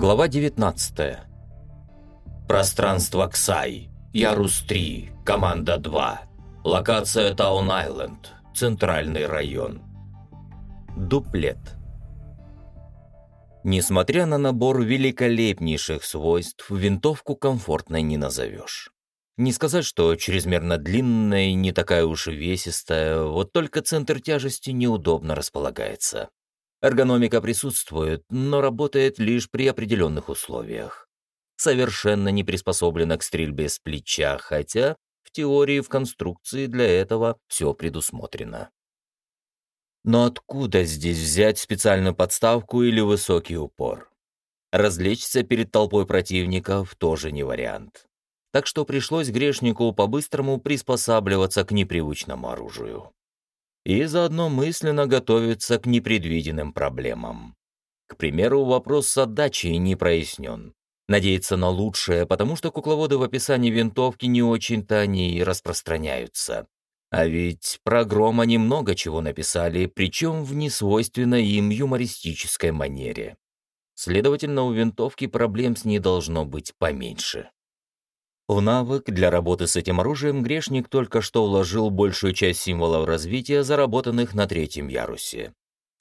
Глава 19. Пространство Ксай. Ярус 3. Команда 2. Локация Таун-Айленд. Центральный район. Дуплет. Несмотря на набор великолепнейших свойств, винтовку комфортной не назовешь. Не сказать, что чрезмерно длинная и не такая уж весистая, вот только центр тяжести неудобно располагается. Эргономика присутствует, но работает лишь при определенных условиях. Совершенно не приспособлена к стрельбе с плеча, хотя в теории в конструкции для этого все предусмотрено. Но откуда здесь взять специальную подставку или высокий упор? Развлечься перед толпой противников тоже не вариант. Так что пришлось грешнику по-быстрому приспосабливаться к непривычному оружию и заодно мысленно готовиться к непредвиденным проблемам. К примеру, вопрос с отдачей не прояснен. Надеяться на лучшее, потому что кукловоды в описании винтовки не очень-то они и распространяются. А ведь про гром они много чего написали, причем в несвойственной им юмористической манере. Следовательно, у винтовки проблем с ней должно быть поменьше. В навык для работы с этим оружием грешник только что вложил большую часть символов развития, заработанных на третьем ярусе.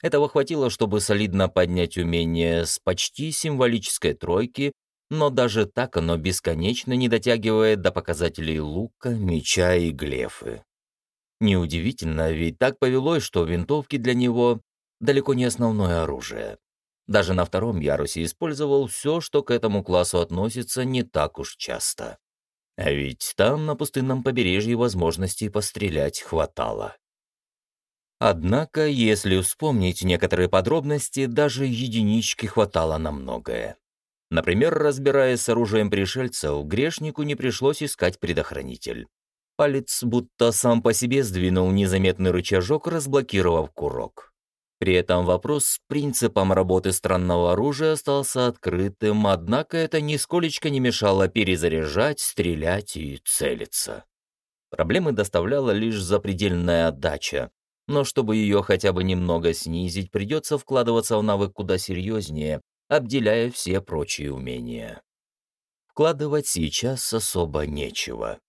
Этого хватило, чтобы солидно поднять умение с почти символической тройки, но даже так оно бесконечно не дотягивает до показателей лука, меча и глефы. Неудивительно, ведь так повелось, что винтовки для него далеко не основное оружие. Даже на втором ярусе использовал все, что к этому классу относится не так уж часто. А ведь там, на пустынном побережье, возможностей пострелять хватало. Однако, если вспомнить некоторые подробности, даже единички хватало на многое. Например, разбираясь с оружием пришельцев, грешнику не пришлось искать предохранитель. Палец будто сам по себе сдвинул незаметный рычажок, разблокировав курок. При этом вопрос с принципом работы странного оружия остался открытым, однако это нисколечко не мешало перезаряжать, стрелять и целиться. Проблемы доставляла лишь запредельная отдача, но чтобы ее хотя бы немного снизить, придется вкладываться в навык куда серьезнее, обделяя все прочие умения. Вкладывать сейчас особо нечего.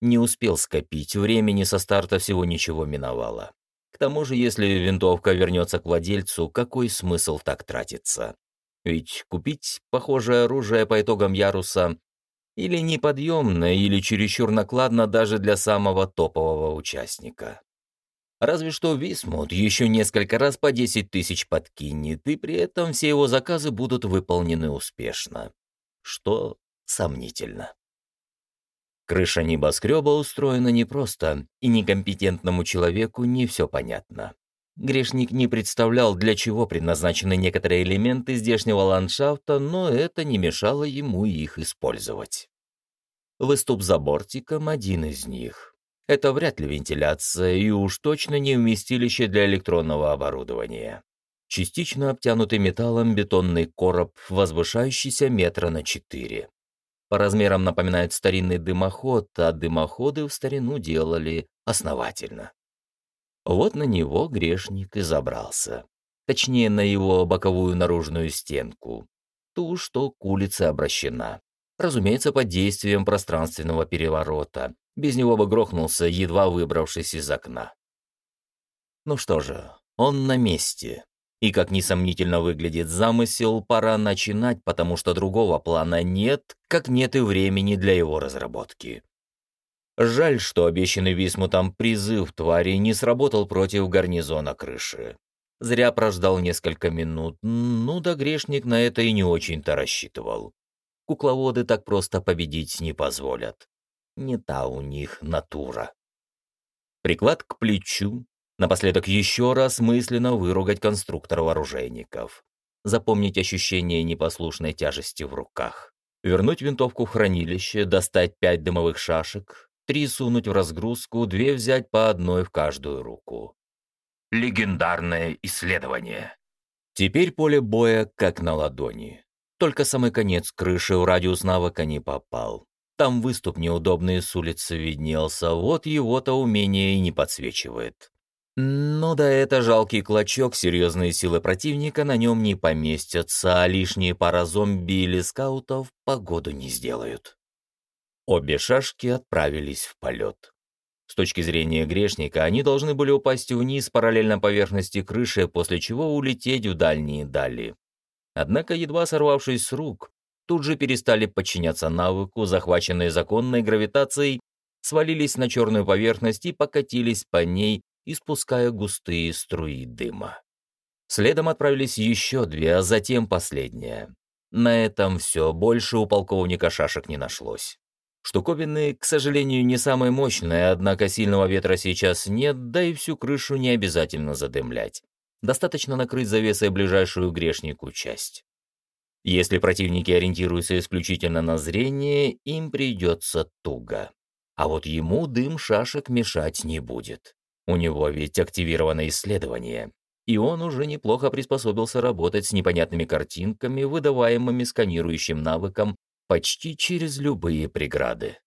Не успел скопить, времени со старта всего ничего миновало. К тому же, если винтовка вернется к владельцу, какой смысл так тратиться? Ведь купить похожее оружие по итогам яруса или неподъемно, или чересчур накладно даже для самого топового участника. Разве что Висмут еще несколько раз по 10 тысяч подкинет, и при этом все его заказы будут выполнены успешно. Что сомнительно. Крыша небоскреба устроена непросто, и некомпетентному человеку не все понятно. Грешник не представлял, для чего предназначены некоторые элементы здешнего ландшафта, но это не мешало ему их использовать. Выступ за бортиком – один из них. Это вряд ли вентиляция и уж точно не вместилище для электронного оборудования. Частично обтянутый металлом бетонный короб, возвышающийся метра на четыре. По размерам напоминает старинный дымоход, а дымоходы в старину делали основательно. Вот на него грешник и забрался. Точнее, на его боковую наружную стенку. Ту, что к улице обращена. Разумеется, под действием пространственного переворота. Без него бы грохнулся, едва выбравшись из окна. Ну что же, он на месте. И как несомнительно выглядит замысел, пора начинать, потому что другого плана нет, как нет и времени для его разработки. Жаль, что обещанный Висмутом призыв твари не сработал против гарнизона крыши. Зря прождал несколько минут, ну да грешник на это и не очень-то рассчитывал. Кукловоды так просто победить не позволят. Не та у них натура. Приклад к плечу, Напоследок еще раз мысленно выругать конструктора вооружейников. Запомнить ощущение непослушной тяжести в руках. Вернуть винтовку в хранилище, достать пять дымовых шашек, три сунуть в разгрузку, две взять по одной в каждую руку. Легендарное исследование. Теперь поле боя как на ладони. Только самый конец крыши в радиус навыка не попал. Там выступ неудобный с улицы виднелся, вот его-то умение и не подсвечивает. Но да это жалкий клочок, серьезные силы противника на нем не поместятся, а лишние пара зомби или скаутов погоду не сделают. Обе шашки отправились в полет. С точки зрения грешника, они должны были упасть вниз параллельно поверхности крыши, после чего улететь в дальние дали. Однако, едва сорвавшись с рук, тут же перестали подчиняться навыку, захваченные законной гравитацией, свалились на черную поверхность и покатились по ней, испуская густые струи дыма. Следом отправились еще две, а затем последняя. На этом все, больше у полковника шашек не нашлось. Штуковины, к сожалению, не самые мощные, однако сильного ветра сейчас нет, да и всю крышу не обязательно задымлять. Достаточно накрыть завесой ближайшую грешнику часть. Если противники ориентируются исключительно на зрение, им придется туго. А вот ему дым шашек мешать не будет. У него ведь активировано исследование, и он уже неплохо приспособился работать с непонятными картинками, выдаваемыми сканирующим навыком почти через любые преграды.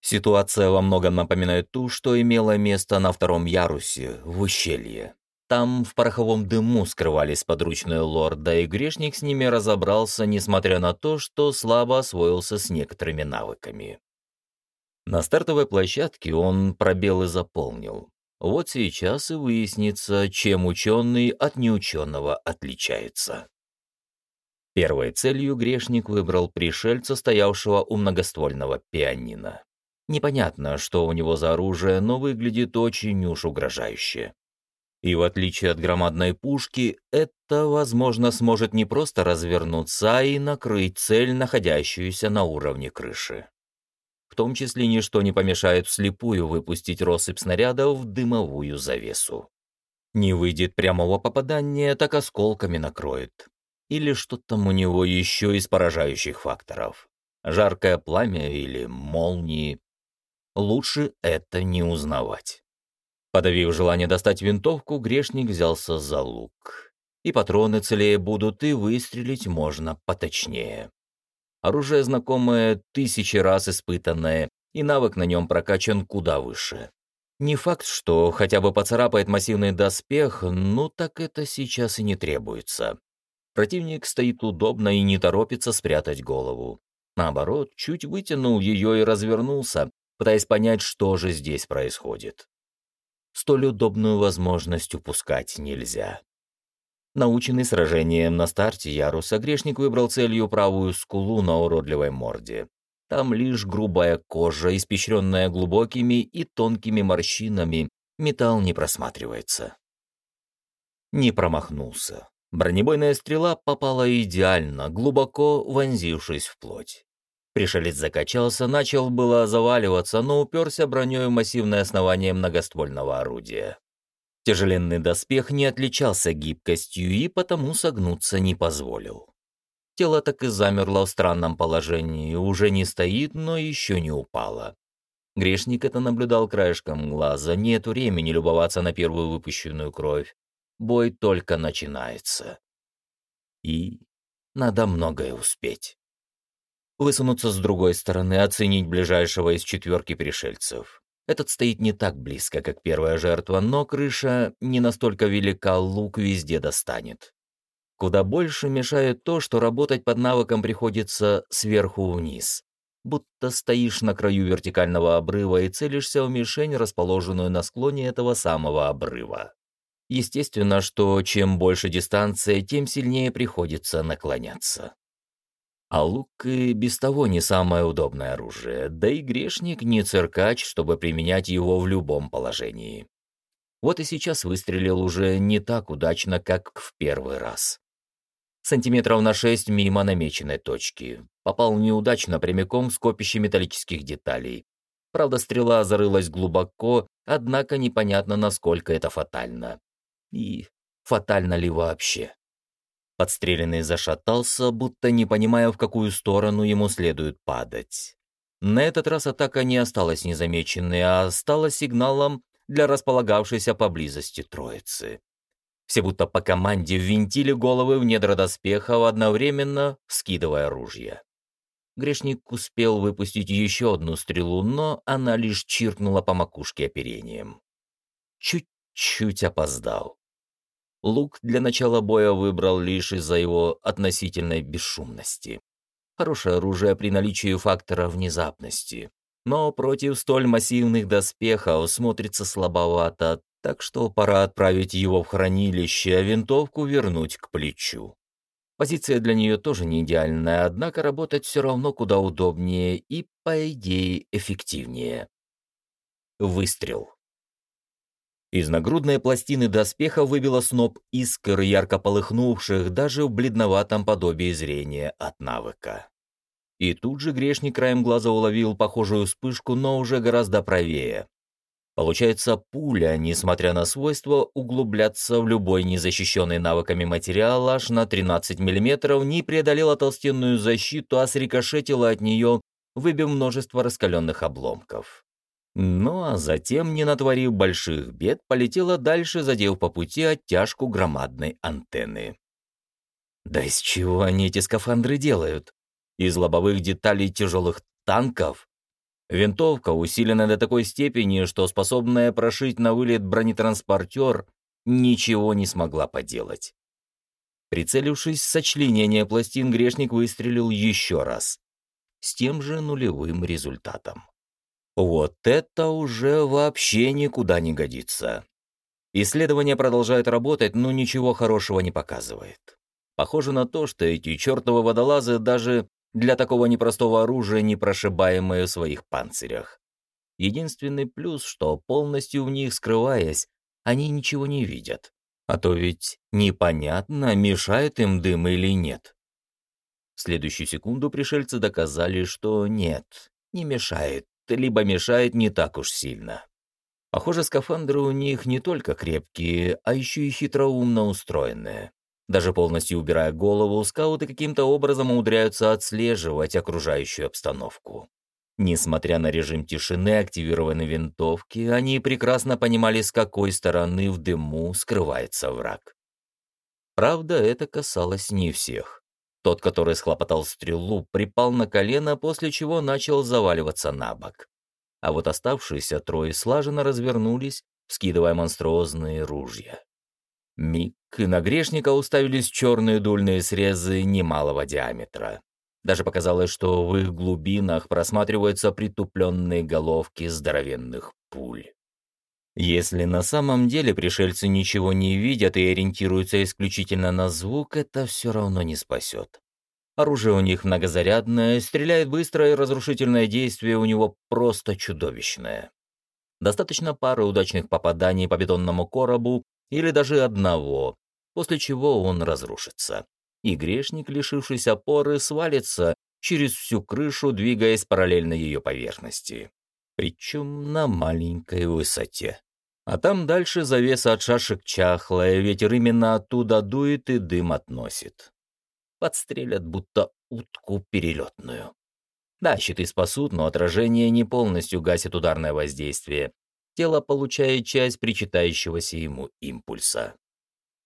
Ситуация во многом напоминает ту, что имела место на втором ярусе, в ущелье. Там в пороховом дыму скрывались подручные лорда, и грешник с ними разобрался, несмотря на то, что слабо освоился с некоторыми навыками. На стартовой площадке он пробелы заполнил. Вот сейчас и выяснится, чем ученый от неученого отличается. Первой целью грешник выбрал пришельца, стоявшего у многоствольного пианино. Непонятно, что у него за оружие, но выглядит очень уж угрожающе. И в отличие от громадной пушки, это, возможно, сможет не просто развернуться, а и накрыть цель, находящуюся на уровне крыши. В том числе ничто не помешает вслепую выпустить россыпь снарядов в дымовую завесу. Не выйдет прямого попадания, так осколками накроет. Или что там у него еще из поражающих факторов. Жаркое пламя или молнии. Лучше это не узнавать. Подавив желание достать винтовку, грешник взялся за лук. И патроны целее будут, и выстрелить можно поточнее. Оружие знакомое, тысячи раз испытанное, и навык на нем прокачан куда выше. Не факт, что хотя бы поцарапает массивный доспех, ну так это сейчас и не требуется. Противник стоит удобно и не торопится спрятать голову. Наоборот, чуть вытянул ее и развернулся, пытаясь понять, что же здесь происходит. Столь удобную возможность упускать нельзя. Наученный сражением на старте яруса, грешник выбрал целью правую скулу на уродливой морде. Там лишь грубая кожа, испещренная глубокими и тонкими морщинами, металл не просматривается. Не промахнулся. Бронебойная стрела попала идеально, глубоко вонзившись в плоть. Пришелец закачался, начал было заваливаться, но уперся броней массивное основание многоствольного орудия. Тяжеленный доспех не отличался гибкостью и потому согнуться не позволил. Тело так и замерло в странном положении, уже не стоит, но еще не упало. Грешник это наблюдал краешком глаза, нет времени любоваться на первую выпущенную кровь. Бой только начинается. И надо многое успеть. Высунуться с другой стороны, оценить ближайшего из четверки пришельцев. Этот стоит не так близко, как первая жертва, но крыша не настолько велика, лук везде достанет. Куда больше мешает то, что работать под навыком приходится сверху вниз. Будто стоишь на краю вертикального обрыва и целишься в мишень, расположенную на склоне этого самого обрыва. Естественно, что чем больше дистанция, тем сильнее приходится наклоняться. А лук и без того не самое удобное оружие, да и грешник не циркач, чтобы применять его в любом положении. Вот и сейчас выстрелил уже не так удачно, как в первый раз. Сантиметров на шесть мимо намеченной точки. Попал неудачно прямиком в скопище металлических деталей. Правда, стрела зарылась глубоко, однако непонятно, насколько это фатально. И фатально ли вообще? Подстреленный зашатался, будто не понимая, в какую сторону ему следует падать. На этот раз атака не осталась незамеченной, а стала сигналом для располагавшейся поблизости троицы. Все будто по команде ввинтили головы в недра доспехов, одновременно скидывая ружья. Грешник успел выпустить еще одну стрелу, но она лишь чиркнула по макушке оперением. Чуть чуть опоздал. Лук для начала боя выбрал лишь из-за его относительной бесшумности. Хорошее оружие при наличии фактора внезапности. Но против столь массивных доспехов смотрится слабовато, так что пора отправить его в хранилище, а винтовку вернуть к плечу. Позиция для нее тоже не идеальная, однако работать все равно куда удобнее и, по идее, эффективнее. Выстрел. Из нагрудной пластины доспеха выбило сноп искр, ярко полыхнувших даже в бледноватом подобии зрения от навыка. И тут же грешник краем глаза уловил похожую вспышку, но уже гораздо правее. Получается, пуля, несмотря на свойство углубляться в любой незащищенный навыками материал аж на 13 мм, не преодолела толстенную защиту, а срикошетила от нее, выбив множество раскаленных обломков. Ну а затем, не натворив больших бед, полетела дальше, задев по пути оттяжку громадной антенны. Да из чего они эти скафандры делают? Из лобовых деталей тяжелых танков? Винтовка усилена до такой степени, что способная прошить на вылет бронетранспортер ничего не смогла поделать. Прицелившись в сочленение пластин, грешник выстрелил еще раз. С тем же нулевым результатом. Вот это уже вообще никуда не годится. Исследование продолжает работать, но ничего хорошего не показывает. Похоже на то, что эти чертовы водолазы даже для такого непростого оружия непрошибаемые в своих панцирях. Единственный плюс, что полностью в них скрываясь, они ничего не видят. А то ведь непонятно, мешает им дым или нет. В следующую секунду пришельцы доказали, что нет, не мешает либо мешает не так уж сильно. Похоже, скафандры у них не только крепкие, а еще и хитроумно устроенные. Даже полностью убирая голову, скауты каким-то образом умудряются отслеживать окружающую обстановку. Несмотря на режим тишины активированной винтовки, они прекрасно понимали, с какой стороны в дыму скрывается враг. Правда, это касалось не всех. Тот, который схлопотал стрелу, припал на колено, после чего начал заваливаться на бок. А вот оставшиеся трое слаженно развернулись, скидывая монструозные ружья. Миг, и на грешника уставились черные дульные срезы немалого диаметра. Даже показалось, что в их глубинах просматриваются притупленные головки здоровенных пуль. Если на самом деле пришельцы ничего не видят и ориентируются исключительно на звук, это все равно не спасет. Оружие у них многозарядное, стреляет быстро, и разрушительное действие у него просто чудовищное. Достаточно пары удачных попаданий по бетонному коробу или даже одного, после чего он разрушится. И грешник, лишившись опоры, свалится через всю крышу, двигаясь параллельно ее поверхности. Причем на маленькой высоте. А там дальше завеса от шашек чахлая, ветер именно оттуда дует и дым относит. Подстрелят, будто утку перелетную. Да, щиты спасут, но отражение не полностью гасит ударное воздействие. Тело получает часть причитающегося ему импульса.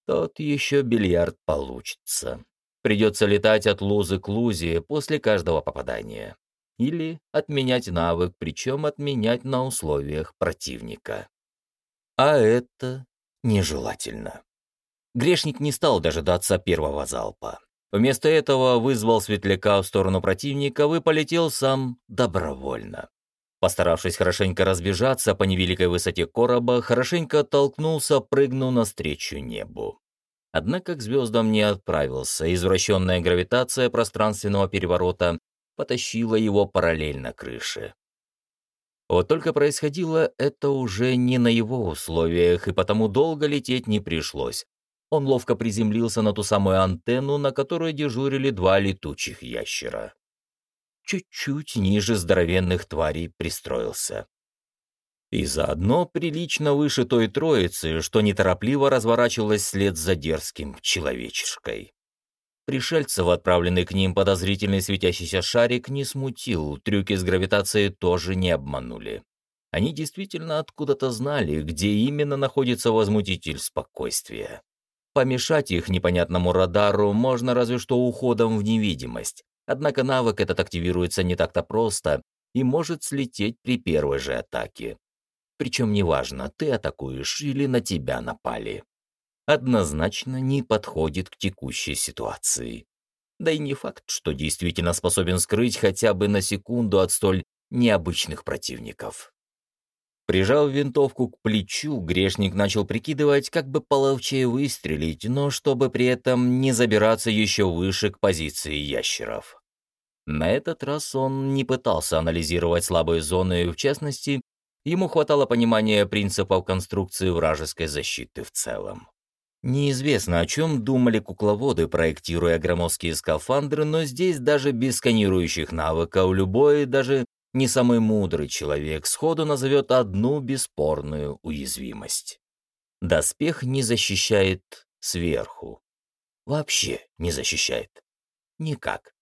Тот еще бильярд получится. Придется летать от лузы к лузе после каждого попадания. Или отменять навык, причем отменять на условиях противника. А это нежелательно. Грешник не стал дожидаться первого залпа. Вместо этого вызвал светляка в сторону противника и полетел сам добровольно. Постаравшись хорошенько разбежаться по невеликой высоте короба, хорошенько оттолкнулся, прыгнул навстречу небу. Однако к звездам не отправился, извращенная гравитация пространственного переворота потащила его параллельно крыше. Вот только происходило это уже не на его условиях, и потому долго лететь не пришлось. Он ловко приземлился на ту самую антенну, на которой дежурили два летучих ящера. Чуть-чуть ниже здоровенных тварей пристроился. И заодно прилично выше той троицы, что неторопливо разворачивалась след за дерзким человечешкой. Пришельцев, отправленный к ним подозрительный светящийся шарик, не смутил, трюки с гравитацией тоже не обманули. Они действительно откуда-то знали, где именно находится возмутитель спокойствия. Помешать их непонятному радару можно разве что уходом в невидимость, однако навык этот активируется не так-то просто и может слететь при первой же атаке. причем неважно, ты атакуешь или на тебя напали. Однозначно не подходит к текущей ситуации. Да и не факт, что действительно способен скрыть хотя бы на секунду от столь необычных противников. Прижав винтовку к плечу, грешник начал прикидывать, как бы половчее выстрелить, но чтобы при этом не забираться еще выше к позиции ящеров. На этот раз он не пытался анализировать слабые зоны, в частности, ему хватало понимания принципов конструкции вражеской защиты в целом. Неизвестно, о чем думали кукловоды, проектируя громоздкие скафандры, но здесь даже без сканирующих навыков любой, даже не самый мудрый человек сходу назовет одну бесспорную уязвимость. Доспех не защищает сверху. Вообще не защищает. Никак.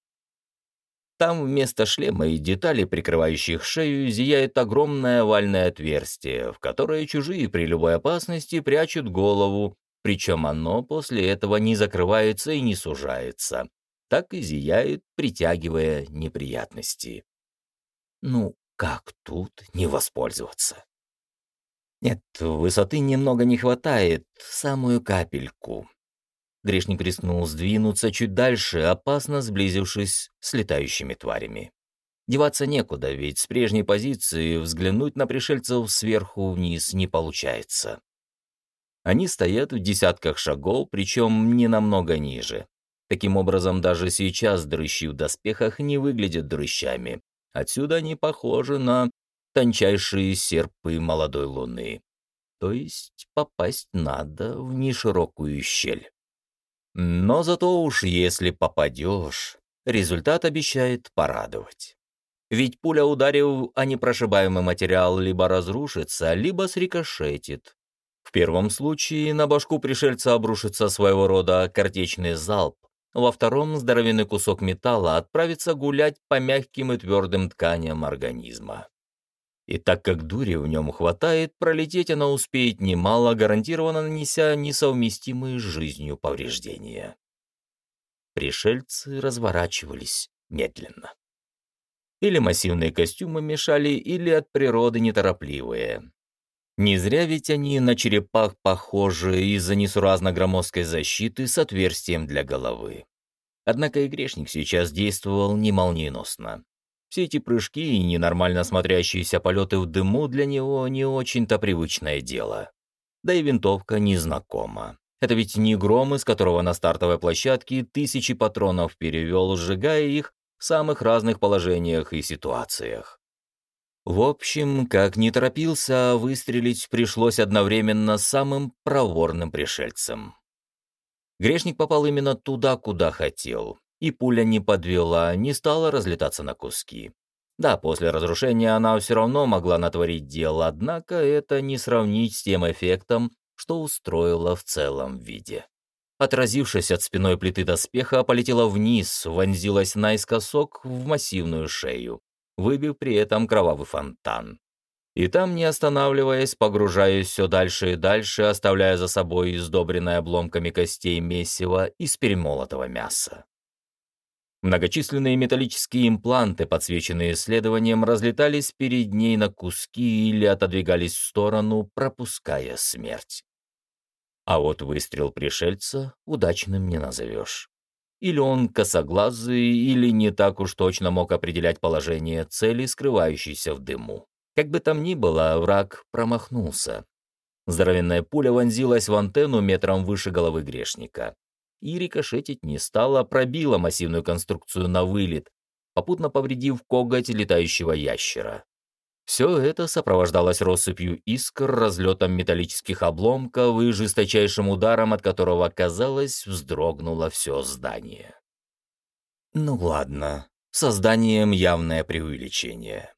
Там вместо шлема и деталей, прикрывающих шею, зияет огромное овальное отверстие, в которое чужие при любой опасности прячут голову, причем оно после этого не закрывается и не сужается, так и зияет, притягивая неприятности. Ну, как тут не воспользоваться? Нет, высоты немного не хватает, самую капельку. Грешник рискнул сдвинуться чуть дальше, опасно сблизившись с летающими тварями. Деваться некуда, ведь с прежней позиции взглянуть на пришельцев сверху вниз не получается. Они стоят в десятках шагов, причем не намного ниже. Таким образом, даже сейчас дрыщи в доспехах не выглядят дрыщами. Отсюда они похожи на тончайшие серпы молодой луны. То есть попасть надо в неширокую щель. Но зато уж если попадешь, результат обещает порадовать. Ведь пуля, ударив о непрошибаемый материал, либо разрушится, либо срикошетит. В первом случае на башку пришельца обрушится своего рода картечный залп, во втором здоровенный кусок металла отправится гулять по мягким и твердым тканям организма. И так как дури в нем хватает, пролететь она успеет немало, гарантированно нанеся несовместимые с жизнью повреждения. Пришельцы разворачивались медленно. Или массивные костюмы мешали, или от природы неторопливые. Не зря ведь они на черепах похожи из-за несуразно громоздкой защиты с отверстием для головы. Однако и грешник сейчас действовал не молниеносно. Все эти прыжки и ненормально смотрящиеся полеты в дыму для него не очень-то привычное дело. Да и винтовка незнакома. Это ведь не гром, из которого на стартовой площадке тысячи патронов перевел, сжигая их в самых разных положениях и ситуациях. В общем, как не торопился, выстрелить пришлось одновременно самым проворным пришельцем. Грешник попал именно туда, куда хотел, и пуля не подвела, не стала разлетаться на куски. Да, после разрушения она все равно могла натворить дело, однако это не сравнить с тем эффектом, что устроила в целом виде. Отразившись от спиной плиты доспеха, полетела вниз, вонзилась наискосок в массивную шею выбив при этом кровавый фонтан. И там, не останавливаясь, погружаясь все дальше и дальше, оставляя за собой издобренное обломками костей месиво из перемолотого мяса. Многочисленные металлические импланты, подсвеченные исследованием, разлетались перед ней на куски или отодвигались в сторону, пропуская смерть. А вот выстрел пришельца удачным не назовешь. Или он косоглазый, или не так уж точно мог определять положение цели, скрывающейся в дыму. Как бы там ни было, враг промахнулся. Здоровенная пуля вонзилась в антенну метром выше головы грешника. И рикошетить не стала, пробила массивную конструкцию на вылет, попутно повредив коготь летающего ящера. Все это сопровождалось россыпью искр, разлетом металлических обломков и жесточайшим ударом, от которого, казалось, вздрогнуло все здание. Ну ладно, созданием явное преувеличение.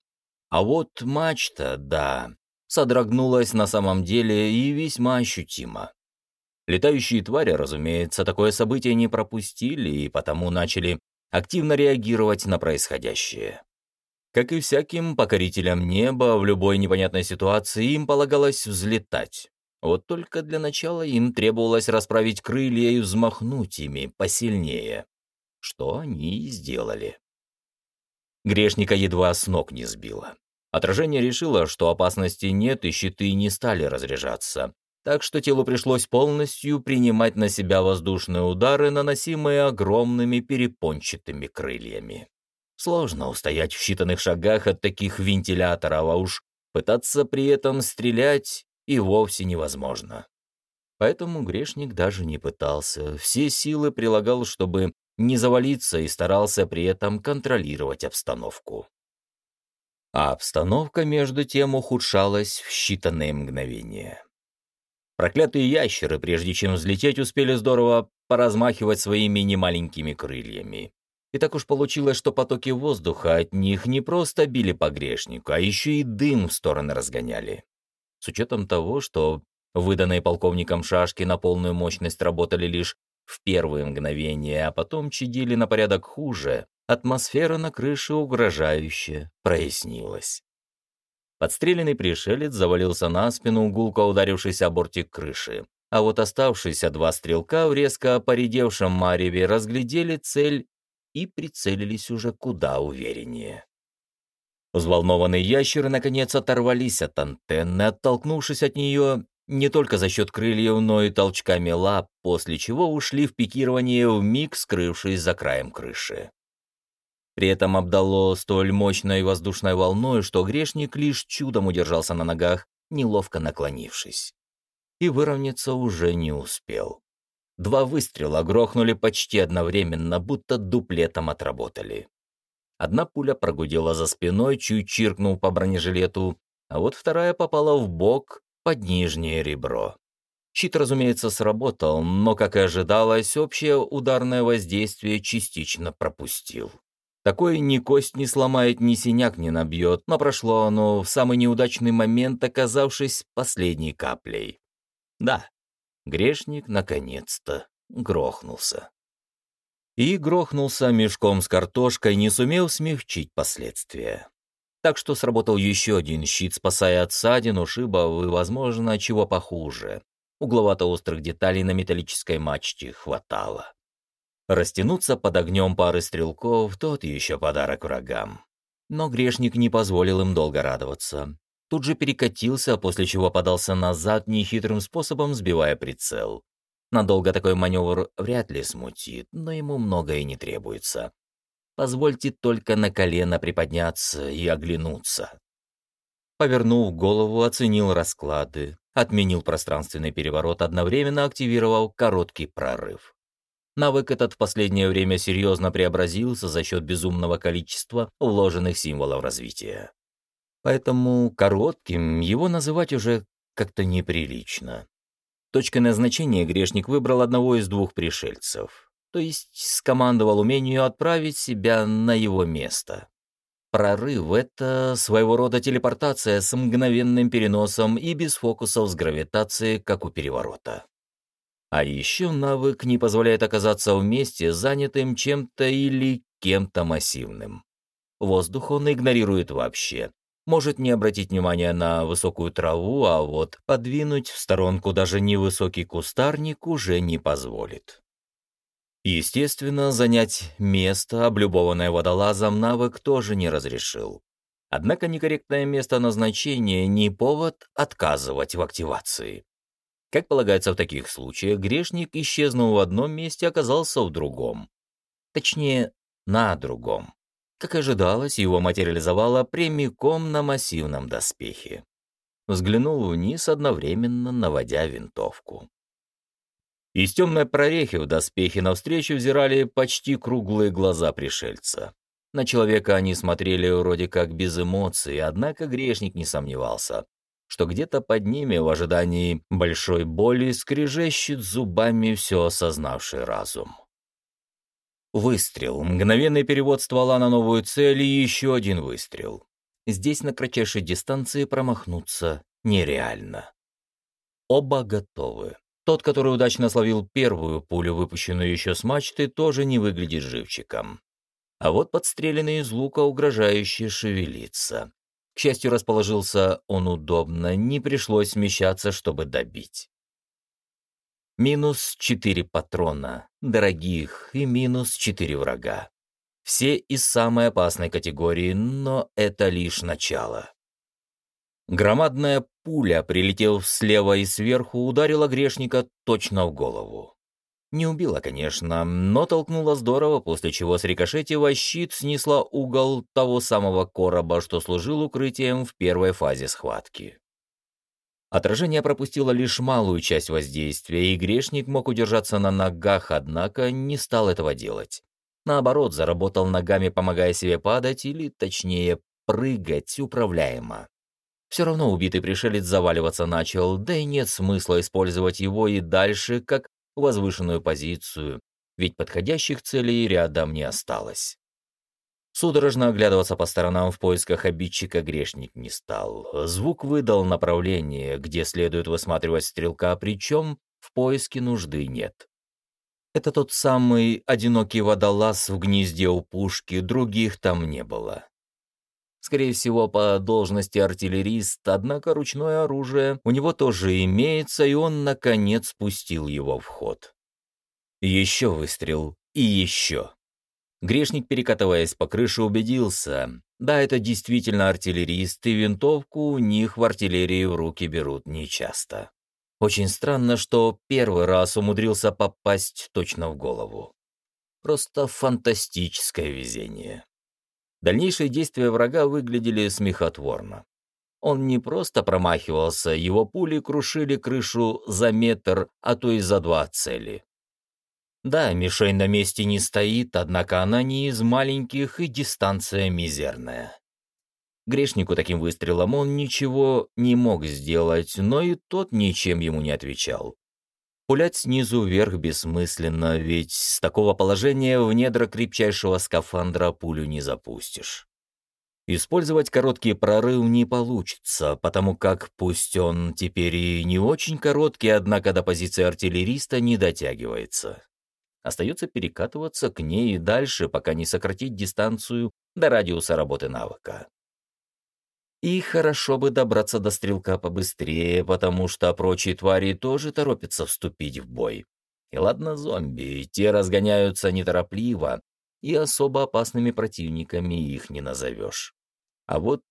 А вот мачта, да, содрогнулась на самом деле и весьма ощутимо. Летающие твари, разумеется, такое событие не пропустили и потому начали активно реагировать на происходящее. Как и всяким покорителям неба, в любой непонятной ситуации им полагалось взлетать. Вот только для начала им требовалось расправить крылья и взмахнуть ими посильнее, что они и сделали. Грешника едва с ног не сбило. Отражение решило, что опасности нет и щиты не стали разряжаться, так что телу пришлось полностью принимать на себя воздушные удары, наносимые огромными перепончатыми крыльями. Сложно устоять в считанных шагах от таких вентиляторов, а уж пытаться при этом стрелять и вовсе невозможно. Поэтому грешник даже не пытался, все силы прилагал, чтобы не завалиться и старался при этом контролировать обстановку. А обстановка, между тем, ухудшалась в считанные мгновения. Проклятые ящеры, прежде чем взлететь, успели здорово поразмахивать своими немаленькими крыльями. И так уж получилось, что потоки воздуха от них не просто били по грешнику, а еще и дым в стороны разгоняли. С учетом того, что выданные полковником шашки на полную мощность работали лишь в первые мгновения, а потом чадили на порядок хуже, атмосфера на крыше угрожающе прояснилась. Подстреленный пришелец завалился на спину, гулко ударившись о бортик крыши. А вот оставшиеся два стрелка в резко поредевшем мареве разглядели цель и прицелились уже куда увереннее. Взволнованные ящеры наконец оторвались от антенны, оттолкнувшись от нее не только за счет крыльев, но и толчками лап, после чего ушли в пикирование, вмиг скрывшись за краем крыши. При этом обдало столь мощной воздушной волной, что грешник лишь чудом удержался на ногах, неловко наклонившись. И выровняться уже не успел. Два выстрела грохнули почти одновременно, будто дуплетом отработали. Одна пуля прогудела за спиной, чуть чиркнув по бронежилету, а вот вторая попала в бок под нижнее ребро. Щит, разумеется, сработал, но, как и ожидалось, общее ударное воздействие частично пропустил. Такое ни кость не сломает, ни синяк не набьет, но прошло оно в самый неудачный момент, оказавшись последней каплей. Да, грешник наконец-то грохнулся. И грохнулся мешком с картошкой, не сумел смягчить последствия. Так что сработал еще один щит, спасая от ссадин, ушибов и, возможно, чего похуже. Угловато-острых деталей на металлической мачте хватало. Растянуться под огнем пары стрелков — тот еще подарок врагам. Но грешник не позволил им долго радоваться. Тут же перекатился, после чего подался назад нехитрым способом, сбивая прицел. Надолго такой маневр вряд ли смутит, но ему многое не требуется. Позвольте только на колено приподняться и оглянуться. Повернув голову, оценил расклады, отменил пространственный переворот, одновременно активировал короткий прорыв. Навык этот в последнее время серьезно преобразился за счет безумного количества вложенных символов развития. Поэтому коротким его называть уже как-то неприлично. Точкой назначения грешник выбрал одного из двух пришельцев, то есть скомандовал умению отправить себя на его место. Прорыв — это своего рода телепортация с мгновенным переносом и без фокусов с гравитацией, как у переворота. А еще навык не позволяет оказаться вместе занятым чем-то или кем-то массивным. Воздух он игнорирует вообще. Может не обратить внимания на высокую траву, а вот подвинуть в сторонку даже невысокий кустарник уже не позволит. Естественно, занять место, облюбованное водолазом, навык тоже не разрешил. Однако некорректное место назначения не повод отказывать в активации. Как полагается в таких случаях, грешник, исчезнув в одном месте, оказался в другом. Точнее, на другом. Как ожидалось, его материализовало прямиком на массивном доспехе. Взглянул вниз, одновременно наводя винтовку. Из темной прорехи в доспехе навстречу взирали почти круглые глаза пришельца. На человека они смотрели вроде как без эмоций, однако грешник не сомневался что где-то под ними в ожидании большой боли скрежещет зубами все осознавший разум. Выстрел, мгновенный перевод ствола на новую цель и еще один выстрел. Здесь на кратчайшей дистанции промахнуться нереально. Оба готовы. Тот, который удачно словил первую пулю, выпущенную еще с мачты, тоже не выглядит живчиком. А вот подстреленный из лука угрожающе шевелится. К счастью, расположился он удобно, не пришлось смещаться, чтобы добить. Минус четыре патрона, дорогих, и минус четыре врага. Все из самой опасной категории, но это лишь начало. Громадная пуля, прилетев слева и сверху, ударила грешника точно в голову. Не убила, конечно, но толкнула здорово, после чего с рикошетива щит снесла угол того самого короба, что служил укрытием в первой фазе схватки. Отражение пропустило лишь малую часть воздействия, и грешник мог удержаться на ногах, однако не стал этого делать. Наоборот, заработал ногами, помогая себе падать, или, точнее, прыгать управляемо. Все равно убитый пришелец заваливаться начал, да и нет смысла использовать его и дальше как возвышенную позицию, ведь подходящих целей рядом не осталось. Судорожно оглядываться по сторонам в поисках обидчика грешник не стал. Звук выдал направление, где следует высматривать стрелка, причем в поиске нужды нет. Это тот самый одинокий водолаз в гнезде у пушки, других там не было. Скорее всего, по должности артиллерист, однако ручное оружие у него тоже имеется, и он, наконец, спустил его в ход. Еще выстрел, и еще. Грешник, перекатываясь по крыше, убедился, да, это действительно артиллерист, и винтовку у них в артиллерии в руки берут нечасто. Очень странно, что первый раз умудрился попасть точно в голову. Просто фантастическое везение. Дальнейшие действия врага выглядели смехотворно. Он не просто промахивался, его пули крушили крышу за метр, а то и за два цели. Да, мишень на месте не стоит, однако она не из маленьких и дистанция мизерная. Грешнику таким выстрелом он ничего не мог сделать, но и тот ничем ему не отвечал. Пулять снизу вверх бессмысленно, ведь с такого положения в недра крепчайшего скафандра пулю не запустишь. Использовать короткий прорыв не получится, потому как, пусть он теперь и не очень короткий, однако до позиции артиллериста не дотягивается. Остается перекатываться к ней и дальше, пока не сократить дистанцию до радиуса работы навыка. И хорошо бы добраться до стрелка побыстрее, потому что прочие твари тоже торопятся вступить в бой. И ладно зомби, те разгоняются неторопливо, и особо опасными противниками их не назовешь. А вот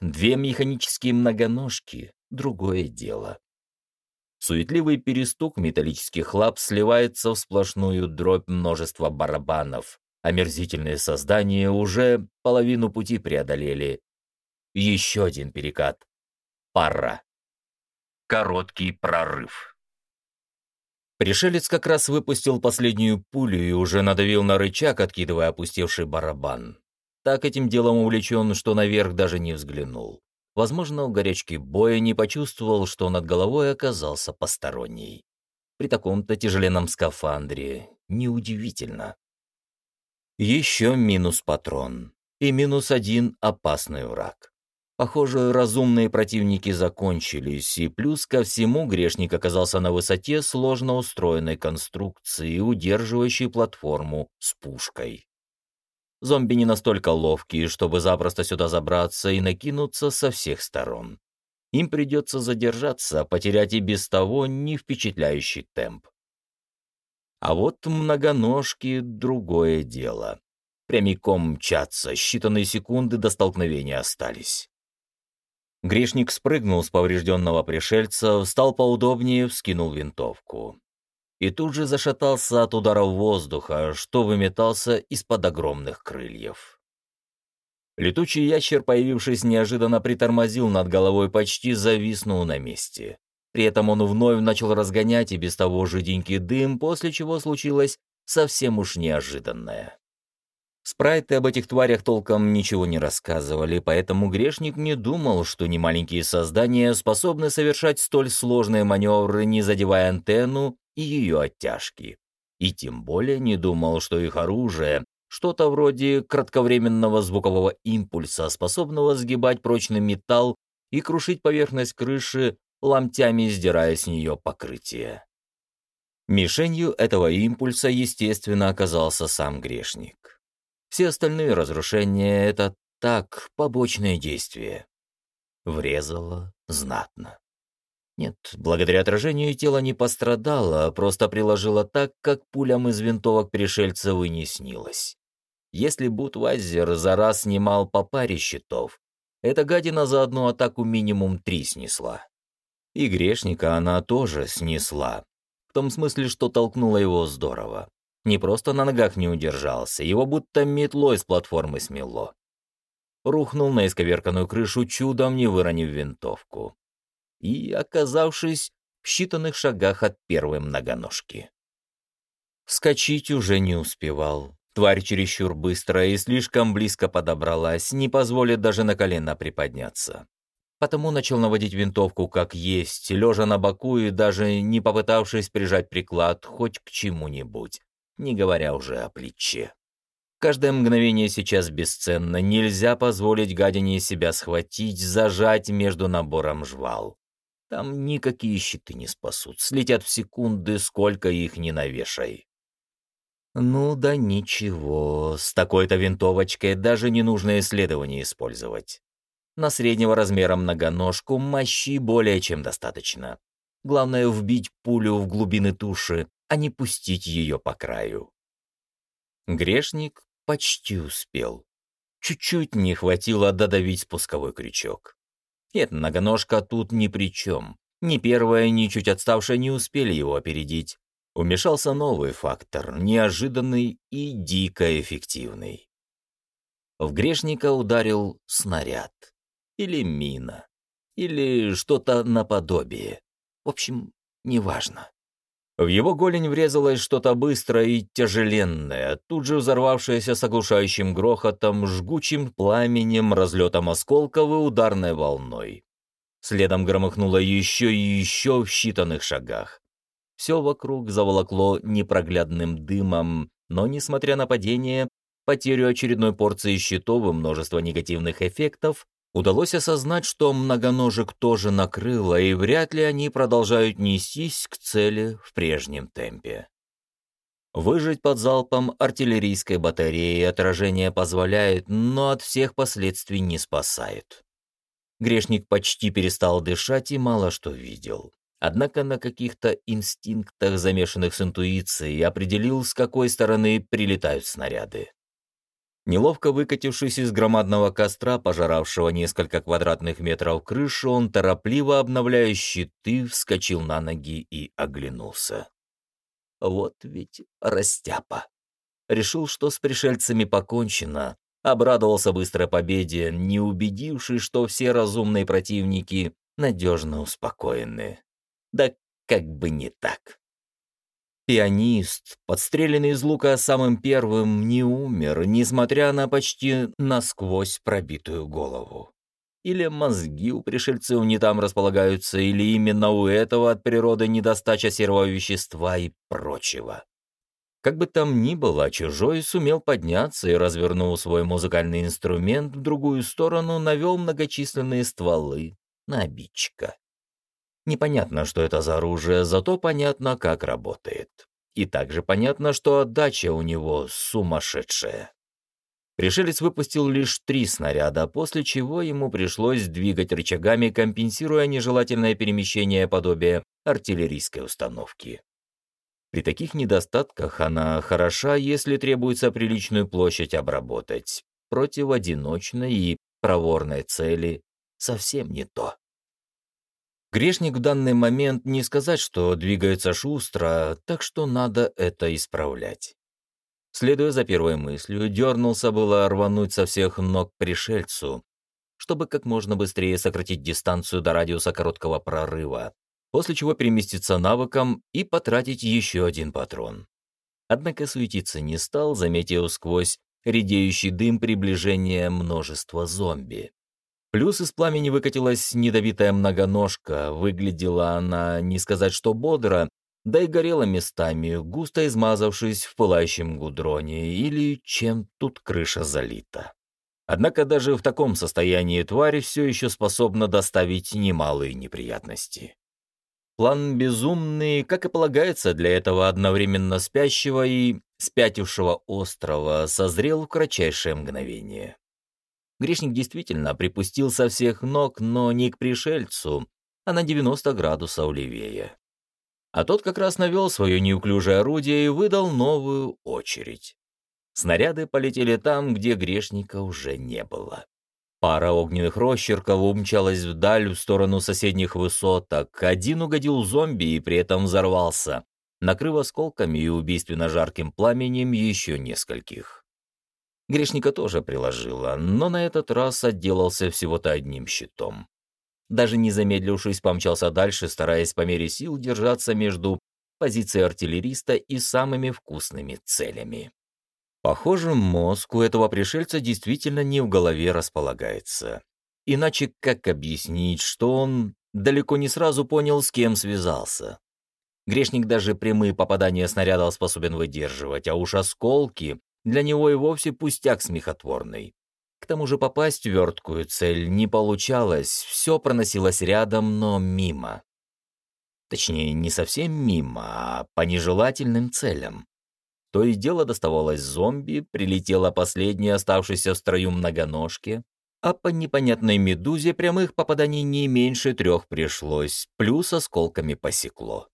две механические многоножки — другое дело. Суетливый перестук металлических лап сливается в сплошную дробь множества барабанов. Омерзительные создания уже половину пути преодолели, еще один перекат. Пара. Короткий прорыв. Пришелец как раз выпустил последнюю пулю и уже надавил на рычаг, откидывая опустевший барабан. Так этим делом увлечен, что наверх даже не взглянул. Возможно, в горячке боя не почувствовал, что над головой оказался посторонний. При таком-то тяжеленном скафандре неудивительно. Еще минус патрон. И минус один опасный враг. Похоже, разумные противники закончились, и плюс ко всему грешник оказался на высоте сложно устроенной конструкции, удерживающей платформу с пушкой. Зомби не настолько ловкие, чтобы запросто сюда забраться и накинуться со всех сторон. Им придется задержаться, потерять и без того не впечатляющий темп. А вот многоножки — другое дело. Прямиком мчатся, считанные секунды до столкновения остались. Грешник спрыгнул с поврежденного пришельца, встал поудобнее, вскинул винтовку. И тут же зашатался от ударов воздуха, что выметался из-под огромных крыльев. Летучий ящер, появившись неожиданно, притормозил над головой, почти зависнул на месте. При этом он вновь начал разгонять и без того жиденький дым, после чего случилось совсем уж неожиданное. Спрайты об этих тварях толком ничего не рассказывали, поэтому грешник не думал, что немаленькие создания способны совершать столь сложные маневры, не задевая антенну и ее оттяжки. И тем более не думал, что их оружие — что-то вроде кратковременного звукового импульса, способного сгибать прочный металл и крушить поверхность крыши, ломтями сдирая с нее покрытие. Мишенью этого импульса, естественно, оказался сам грешник. Все остальные разрушения — это так, побочное действие. Врезало знатно. Нет, благодаря отражению тело не пострадало, а просто приложило так, как пулям из винтовок пришельцев и. Если Бутвайзер за раз снимал по паре щитов, Эта гадина за одну атаку минимум три снесла. И грешника она тоже снесла. В том смысле, что толкнула его здорово. Не просто на ногах не удержался, его будто метлой с платформы смело. Рухнул на исковерканную крышу, чудом не выронив винтовку. И, оказавшись в считанных шагах от первой многоножки. Вскочить уже не успевал. Тварь чересчур быстро и слишком близко подобралась, не позволит даже на колено приподняться. Потому начал наводить винтовку как есть, лежа на боку и даже не попытавшись прижать приклад хоть к чему-нибудь не говоря уже о плече. Каждое мгновение сейчас бесценно, нельзя позволить гадине себя схватить, зажать между набором жвал. Там никакие щиты не спасут, слетят в секунды, сколько их не навешай. Ну да ничего, с такой-то винтовочкой даже не нужно исследование использовать. На среднего размера многоножку мощи более чем достаточно. Главное вбить пулю в глубины туши, а не пустить ее по краю. Грешник почти успел. Чуть-чуть не хватило додавить спусковой крючок. Нет, многоножка тут ни при чем. Ни первая, ни чуть отставшая не успели его опередить. Умешался новый фактор, неожиданный и дико эффективный. В грешника ударил снаряд. Или мина. Или что-то наподобие. В общем, неважно. В его голень врезалось что-то быстрое и тяжеленное, тут же взорвавшееся с оглушающим грохотом, жгучим пламенем, разлетом осколков и ударной волной. Следом громыхнуло еще и еще в считанных шагах. Все вокруг заволокло непроглядным дымом, но, несмотря на падение, потерю очередной порции щитов и множество негативных эффектов, удалось осознать, что многоножек тоже накрыло, и вряд ли они продолжают нестись к цели в прежнем темпе. Выжить под залпом артиллерийской батареи отражение позволяет, но от всех последствий не спасает. Грешник почти перестал дышать и мало что видел. Однако на каких-то инстинктах, замешанных с интуицией, определил, с какой стороны прилетают снаряды. Неловко выкатившись из громадного костра, пожиравшего несколько квадратных метров крышу, он торопливо, обновляя щиты, вскочил на ноги и оглянулся. Вот ведь растяпа. Решил, что с пришельцами покончено, обрадовался быстрой победе, не убедившись, что все разумные противники надежно успокоены. Да как бы не так. Пианист, подстреленный из лука самым первым, не умер, несмотря на почти насквозь пробитую голову. Или мозги у пришельцев не там располагаются, или именно у этого от природы недостача серого вещества и прочего. Как бы там ни было, чужой сумел подняться и развернул свой музыкальный инструмент в другую сторону, навел многочисленные стволы на обидчика. Непонятно, что это за оружие, зато понятно, как работает. И также понятно, что отдача у него сумасшедшая. Пришелец выпустил лишь три снаряда, после чего ему пришлось двигать рычагами, компенсируя нежелательное перемещение подобия артиллерийской установки. При таких недостатках она хороша, если требуется приличную площадь обработать. Против одиночной и проворной цели совсем не то. Грешник в данный момент не сказать, что двигается шустро, так что надо это исправлять. Следуя за первой мыслью, дернулся было рвануть со всех ног пришельцу, чтобы как можно быстрее сократить дистанцию до радиуса короткого прорыва, после чего переместиться навыком и потратить еще один патрон. Однако суетиться не стал, заметив сквозь редеющий дым приближения множества зомби. Плюс из пламени выкатилась недовитая многоножка, выглядела она, не сказать что бодро, да и горела местами, густо измазавшись в пылающем гудроне или чем тут крыша залита. Однако даже в таком состоянии тварь все еще способна доставить немалые неприятности. План безумный, как и полагается для этого одновременно спящего и спятившего острова, созрел в кратчайшее мгновение. Грешник действительно припустил со всех ног, но не к пришельцу, а на 90 градусов левее. А тот как раз навел свое неуклюжее орудие и выдал новую очередь. Снаряды полетели там, где грешника уже не было. Пара огненных росчерков умчалась вдаль в сторону соседних высоток. Один угодил зомби и при этом взорвался, накрыв осколками и убийственно жарким пламенем еще нескольких. Грешника тоже приложила, но на этот раз отделался всего-то одним щитом. Даже не замедлившись, помчался дальше, стараясь по мере сил держаться между позицией артиллериста и самыми вкусными целями. Похоже, мозг у этого пришельца действительно не в голове располагается. Иначе как объяснить, что он далеко не сразу понял, с кем связался? Грешник даже прямые попадания снарядов способен выдерживать, а уж осколки для него и вовсе пустяк смехотворный. К тому же попасть в верткую цель не получалось, все проносилось рядом, но мимо. Точнее, не совсем мимо, а по нежелательным целям. То и дело доставалось зомби, прилетела последняя оставшаяся в строю многоножки, а по непонятной медузе прямых попаданий не меньше трех пришлось, плюс осколками посекло.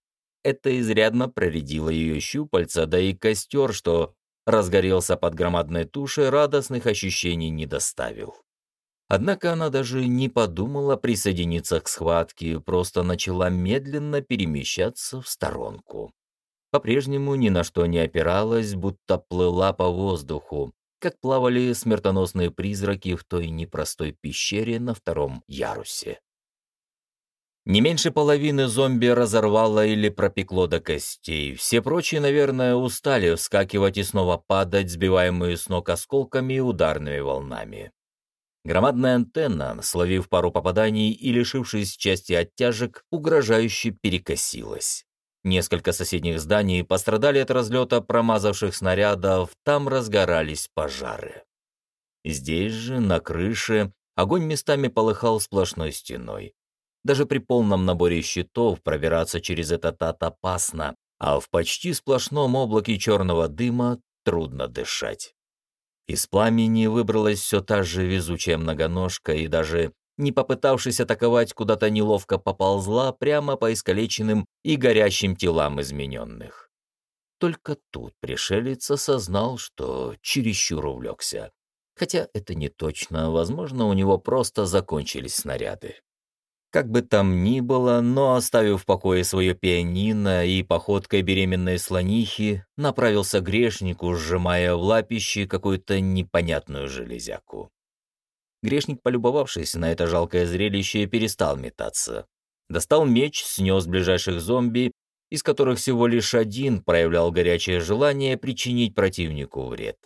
Это изрядно проредило ее щупальца, да и костер, что разгорелся под громадной тушей, радостных ощущений не доставил. Однако она даже не подумала присоединиться к схватке, просто начала медленно перемещаться в сторонку. По-прежнему ни на что не опиралась, будто плыла по воздуху, как плавали смертоносные призраки в той непростой пещере на втором ярусе. Не меньше половины зомби разорвало или пропекло до костей. Все прочие, наверное, устали вскакивать и снова падать, сбиваемые с ног осколками и ударными волнами. Громадная антенна, словив пару попаданий и лишившись части оттяжек, угрожающе перекосилась. Несколько соседних зданий пострадали от разлета промазавших снарядов, там разгорались пожары. Здесь же, на крыше, огонь местами полыхал сплошной стеной. Даже при полном наборе щитов пробираться через этот ад опасно, а в почти сплошном облаке черного дыма трудно дышать. Из пламени выбралась все та же везучая многоножка и даже, не попытавшись атаковать, куда-то неловко поползла прямо по искалеченным и горящим телам измененных. Только тут пришелец осознал, что чересчур увлекся. Хотя это не точно, возможно, у него просто закончились снаряды. Как бы там ни было, но оставив в покое свое пианино и походкой беременной слонихи, направился к грешнику, сжимая в лапище какую-то непонятную железяку. Грешник, полюбовавшись на это жалкое зрелище, перестал метаться. Достал меч, снес ближайших зомби, из которых всего лишь один проявлял горячее желание причинить противнику вред.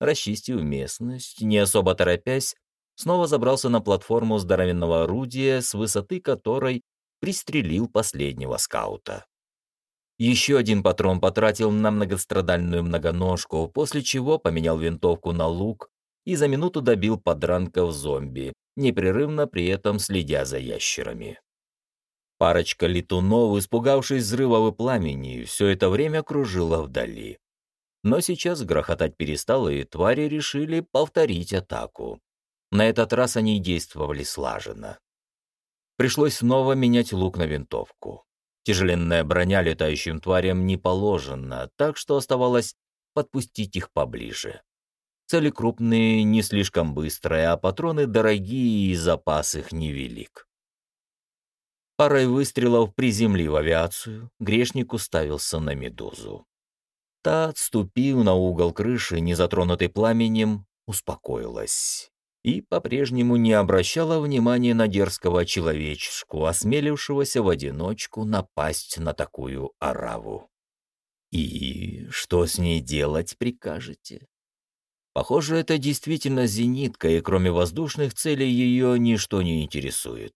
Расчистив местность, не особо торопясь, снова забрался на платформу здоровенного орудия, с высоты которой пристрелил последнего скаута. Еще один патрон потратил на многострадальную многоножку, после чего поменял винтовку на лук и за минуту добил подранков зомби, непрерывно при этом следя за ящерами. Парочка летунов, испугавшись взрывов и пламени, все это время кружила вдали. Но сейчас грохотать перестало, и твари решили повторить атаку. На этот раз они действовали слаженно. Пришлось снова менять лук на винтовку. Тяжеленная броня летающим тварям не положена, так что оставалось подпустить их поближе. Цели крупные, не слишком быстрые, а патроны дорогие и запас их невелик. Парой выстрелов приземлив авиацию, грешник уставился на медузу. Та, отступив на угол крыши, не затронутый пламенем, успокоилась и по-прежнему не обращала внимания на дерзкого человечешку, осмелившегося в одиночку напасть на такую ораву. «И что с ней делать прикажете?» Похоже, это действительно зенитка, и кроме воздушных целей ее ничто не интересует.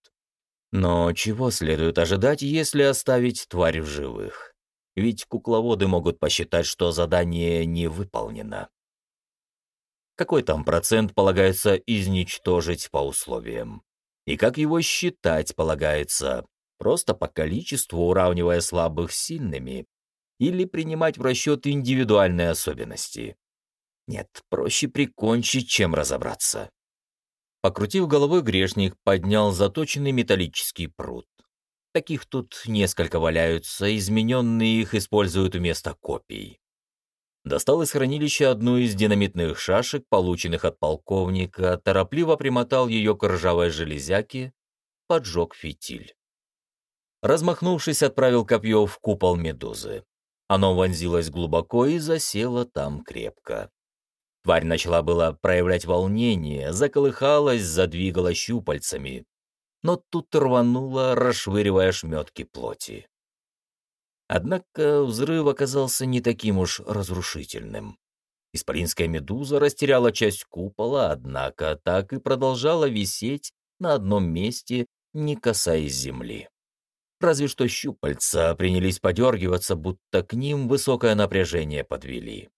Но чего следует ожидать, если оставить тварь в живых? Ведь кукловоды могут посчитать, что задание не выполнено. Какой там процент полагается изничтожить по условиям? И как его считать полагается? Просто по количеству уравнивая слабых с сильными? Или принимать в расчет индивидуальные особенности? Нет, проще прикончить, чем разобраться. Покрутив головой, грешник поднял заточенный металлический пруд. Таких тут несколько валяются, измененные их используют вместо копий. Достал из хранилища одну из динамитных шашек, полученных от полковника, торопливо примотал ее к ржавой железяке, поджег фитиль. Размахнувшись, отправил копье в купол медузы. Оно вонзилось глубоко и засело там крепко. Тварь начала было проявлять волнение, заколыхалась, задвигала щупальцами. Но тут рванула, расшвыривая шметки плоти. Однако взрыв оказался не таким уж разрушительным. Исполинская медуза растеряла часть купола, однако так и продолжала висеть на одном месте, не касаясь земли. Разве что щупальца принялись подергиваться, будто к ним высокое напряжение подвели.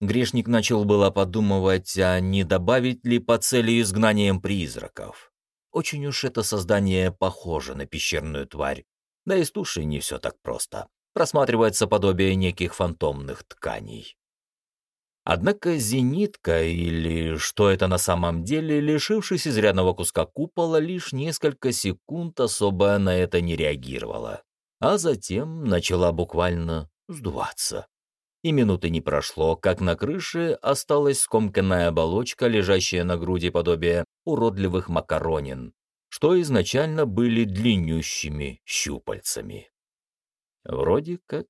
Грешник начал было подумывать, а не добавить ли по цели изгнанием призраков. Очень уж это создание похоже на пещерную тварь, да и с тушей не все так просто. Просматривается подобие неких фантомных тканей. Однако зенитка, или что это на самом деле, лишившись изрядного куска купола, лишь несколько секунд особо на это не реагировала, а затем начала буквально сдуваться. И минуты не прошло, как на крыше осталась скомканная оболочка, лежащая на груди подобие уродливых макаронин, что изначально были длиннющими щупальцами. Вроде как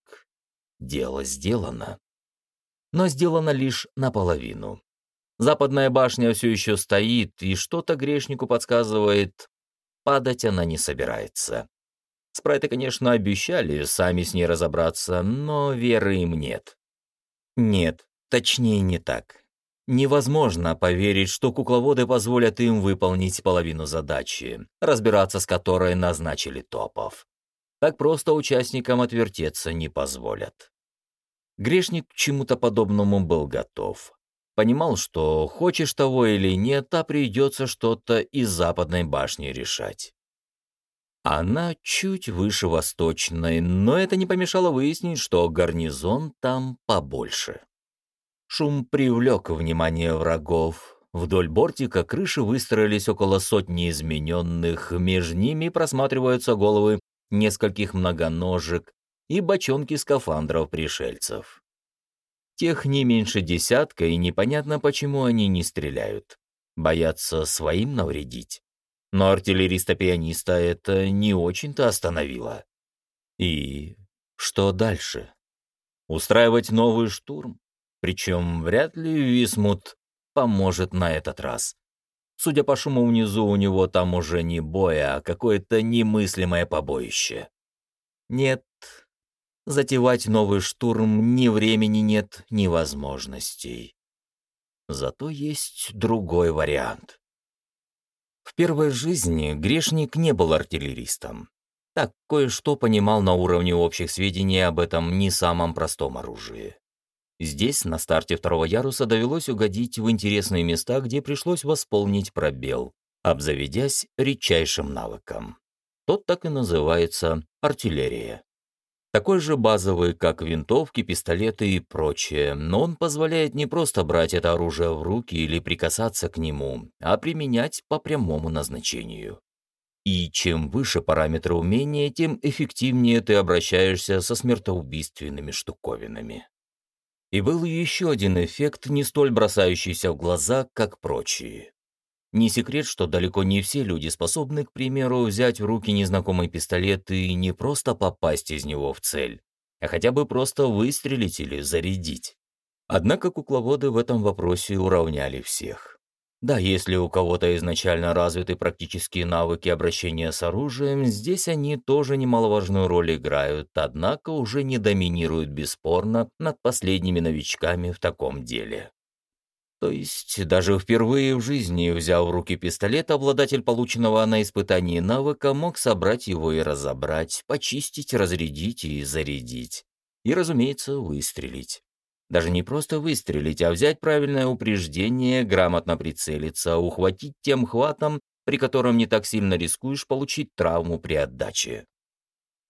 дело сделано но сделано лишь наполовину. Западная башня все еще стоит, и что-то грешнику подсказывает, падать она не собирается. Спрайты, конечно, обещали сами с ней разобраться, но веры им нет. Нет, точнее не так. Невозможно поверить, что кукловоды позволят им выполнить половину задачи, разбираться с которой назначили топов. Так просто участникам отвертеться не позволят. Грешник к чему-то подобному был готов. Понимал, что хочешь того или нет, а придется что-то из западной башни решать. Она чуть выше восточной, но это не помешало выяснить, что гарнизон там побольше. Шум привлек внимание врагов. Вдоль бортика крыши выстроились около сотни измененных, между ними просматриваются головы нескольких многоножек, и бочонки скафандров пришельцев. Тех не меньше десятка, и непонятно, почему они не стреляют. Боятся своим навредить. Но артиллериста-пианиста это не очень-то остановило. И что дальше? Устраивать новый штурм? Причем вряд ли Висмут поможет на этот раз. Судя по шуму внизу, у него там уже не бой, а какое-то немыслимое побоище. Нет, Затевать новый штурм ни времени нет, ни возможностей. Зато есть другой вариант. В первой жизни грешник не был артиллеристом. Так, кое-что понимал на уровне общих сведений об этом не самом простом оружии. Здесь, на старте второго яруса, довелось угодить в интересные места, где пришлось восполнить пробел, обзаведясь редчайшим навыком. Тот так и называется артиллерия такой же базовый, как винтовки, пистолеты и прочее, но он позволяет не просто брать это оружие в руки или прикасаться к нему, а применять по прямому назначению. И чем выше параметры умения, тем эффективнее ты обращаешься со смертоубийственными штуковинами. И был еще один эффект, не столь бросающийся в глаза, как прочие. Не секрет, что далеко не все люди способны, к примеру, взять в руки незнакомый пистолет и не просто попасть из него в цель, а хотя бы просто выстрелить или зарядить. Однако кукловоды в этом вопросе уравняли всех. Да, если у кого-то изначально развиты практические навыки обращения с оружием, здесь они тоже немаловажную роль играют, однако уже не доминируют бесспорно над последними новичками в таком деле. То есть даже впервые в жизни, взяв в руки пистолет, обладатель полученного на испытании навыка мог собрать его и разобрать, почистить, разрядить и зарядить. И, разумеется, выстрелить. Даже не просто выстрелить, а взять правильное упреждение, грамотно прицелиться, ухватить тем хватом, при котором не так сильно рискуешь получить травму при отдаче.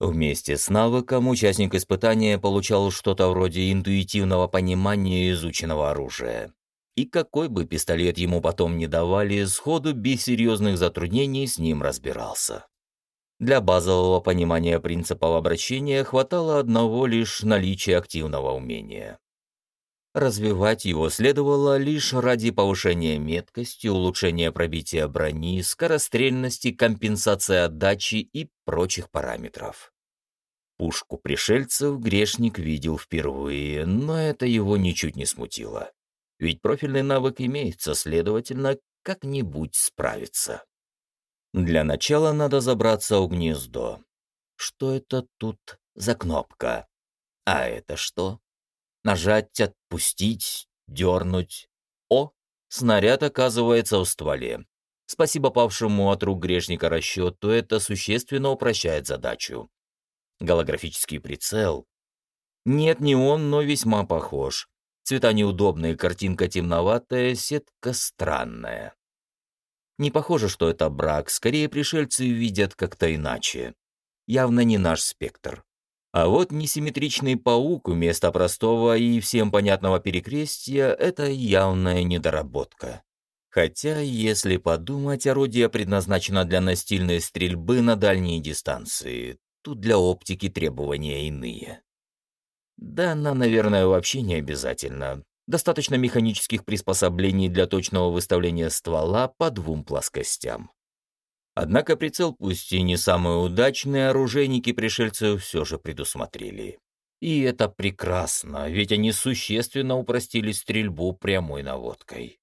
Вместе с навыком участник испытания получал что-то вроде интуитивного понимания изученного оружия. И какой бы пистолет ему потом не давали, сходу без серьезных затруднений с ним разбирался. Для базового понимания принципов обращения хватало одного лишь наличия активного умения. Развивать его следовало лишь ради повышения меткости, улучшения пробития брони, скорострельности, компенсации отдачи и прочих параметров. Пушку пришельцев грешник видел впервые, но это его ничуть не смутило. Ведь профильный навык имеется, следовательно, как-нибудь справится. Для начала надо забраться в гнездо. Что это тут за кнопка? А это что? Нажать, отпустить, дернуть. О, снаряд оказывается в стволе. Спасибо павшему от рук грешника расчету, это существенно упрощает задачу. Голографический прицел. Нет, не он, но весьма похож. Цвета неудобные, картинка темноватая, сетка странная. Не похоже, что это брак, скорее пришельцы видят как-то иначе. Явно не наш спектр. А вот несимметричный паук вместо простого и всем понятного перекрестия — это явная недоработка. Хотя, если подумать, орудие предназначено для настильной стрельбы на дальние дистанции. Тут для оптики требования иные. Да, она, наверное, вообще не обязательно. Достаточно механических приспособлений для точного выставления ствола по двум плоскостям. Однако прицел, пусть и не самый удачный, оружейники пришельцев все же предусмотрели. И это прекрасно, ведь они существенно упростили стрельбу прямой наводкой.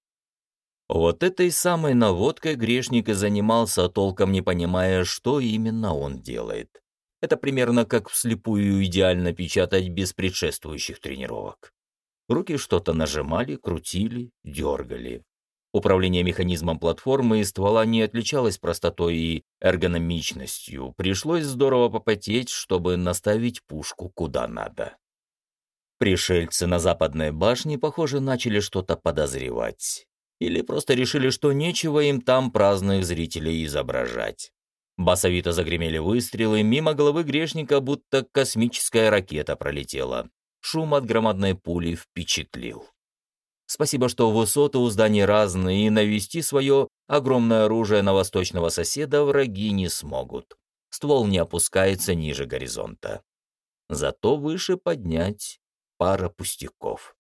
Вот этой самой наводкой грешник и занимался, толком не понимая, что именно он делает. Это примерно как вслепую идеально печатать без предшествующих тренировок. Руки что-то нажимали, крутили, дергали. Управление механизмом платформы и ствола не отличалось простотой и эргономичностью. Пришлось здорово попотеть, чтобы наставить пушку куда надо. Пришельцы на западной башне, похоже, начали что-то подозревать. Или просто решили, что нечего им там праздных зрителей изображать. Басовито загремели выстрелы, мимо головы грешника будто космическая ракета пролетела. Шум от громадной пули впечатлил. Спасибо, что высоты у зданий разные, и навести свое огромное оружие на восточного соседа враги не смогут. Ствол не опускается ниже горизонта. Зато выше поднять пара пустяков.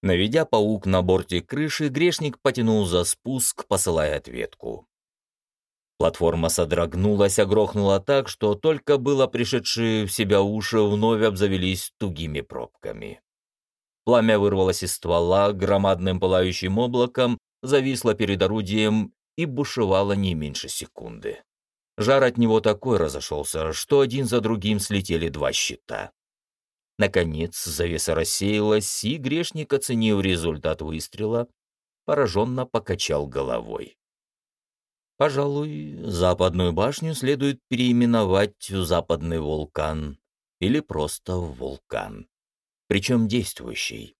Наведя паук на борте крыши, грешник потянул за спуск, посылая ответку. Платформа содрогнулась, огрохнула так, что только было пришедшие в себя уши вновь обзавелись тугими пробками. Пламя вырвалось из ствола громадным пылающим облаком, зависло перед орудием и бушевало не меньше секунды. Жар от него такой разошелся, что один за другим слетели два щита. Наконец завеса рассеялась, и грешник, оценив результат выстрела, пораженно покачал головой. Пожалуй, западную башню следует переименовать в западный вулкан или просто в вулкан причем действующий.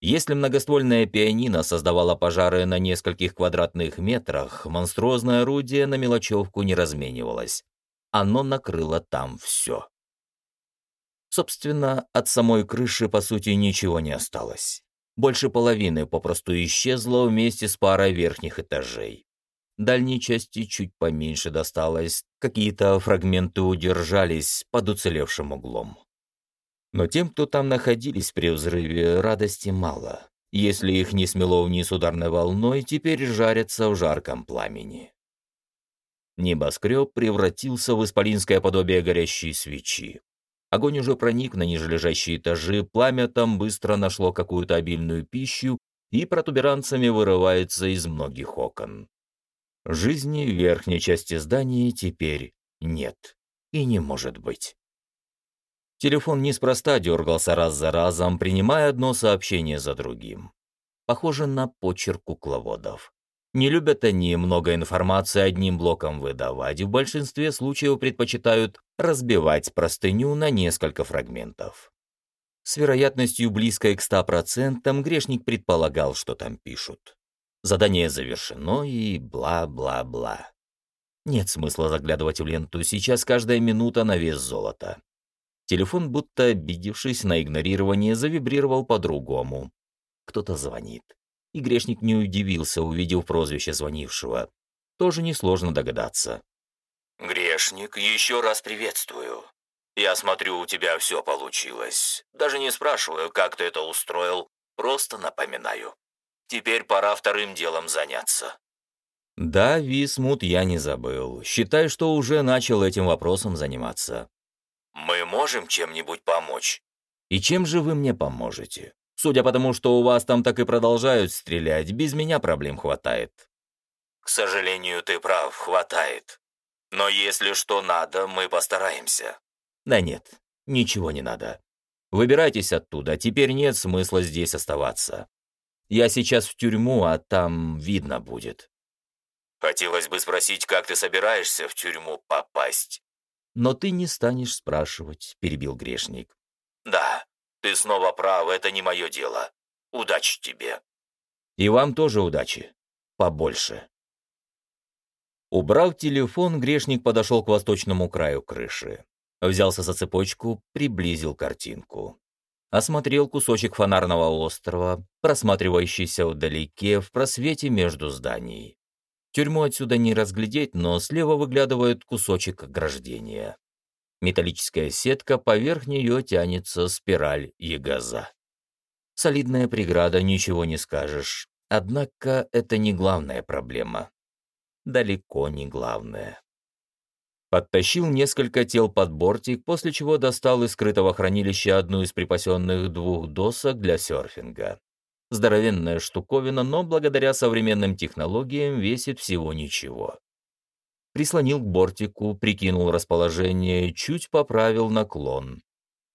Если многоствольная пианино создавала пожары на нескольких квадратных метрах, монструозное орудие на мелочевку не разменивалось. Оно накрыло там все. Собственно, от самой крыши, по сути, ничего не осталось. Больше половины попросту исчезло вместе с парой верхних этажей. Дальней части чуть поменьше досталось, какие-то фрагменты удержались под уцелевшим углом. Но тем, кто там находились при взрыве, радости мало. Если их не смело вниз ударной волной, теперь жарятся в жарком пламени. Небоскреб превратился в исполинское подобие горящей свечи. Огонь уже проник на нижележащие этажи, пламя там быстро нашло какую-то обильную пищу и протуберанцами вырывается из многих окон. Жизни в верхней части здания теперь нет и не может быть. Телефон неспроста дергался раз за разом, принимая одно сообщение за другим. Похоже на почерк кукловодов. Не любят они много информации одним блоком выдавать, в большинстве случаев предпочитают разбивать простыню на несколько фрагментов. С вероятностью близкой к 100% грешник предполагал, что там пишут. Задание завершено и бла-бла-бла. Нет смысла заглядывать в ленту, сейчас каждая минута на вес золота. Телефон, будто обидевшись на игнорирование, завибрировал по-другому. Кто-то звонит. И грешник не удивился, увидев прозвище звонившего. Тоже несложно догадаться. «Грешник, еще раз приветствую. Я смотрю, у тебя все получилось. Даже не спрашиваю, как ты это устроил, просто напоминаю. Теперь пора вторым делом заняться». «Да, Висмут, я не забыл. Считай, что уже начал этим вопросом заниматься». «Мы можем чем-нибудь помочь?» «И чем же вы мне поможете? Судя по тому, что у вас там так и продолжают стрелять, без меня проблем хватает». «К сожалению, ты прав, хватает. Но если что надо, мы постараемся». «Да нет, ничего не надо. Выбирайтесь оттуда, теперь нет смысла здесь оставаться. Я сейчас в тюрьму, а там видно будет». «Хотелось бы спросить, как ты собираешься в тюрьму попасть?» «Но ты не станешь спрашивать», — перебил грешник. «Да, ты снова прав, это не мое дело. Удачи тебе». «И вам тоже удачи. Побольше». Убрав телефон, грешник подошел к восточному краю крыши. Взялся за цепочку, приблизил картинку. Осмотрел кусочек фонарного острова, просматривающийся вдалеке в просвете между зданий. Тюрьму отсюда не разглядеть, но слева выглядывает кусочек ограждения. Металлическая сетка, поверх нее тянется спираль ягоза. Солидная преграда, ничего не скажешь. Однако это не главная проблема. Далеко не главная. Подтащил несколько тел под бортик, после чего достал из скрытого хранилища одну из припасенных двух досок для серфинга. Здоровенная штуковина, но благодаря современным технологиям весит всего ничего. Прислонил к бортику, прикинул расположение, чуть поправил наклон.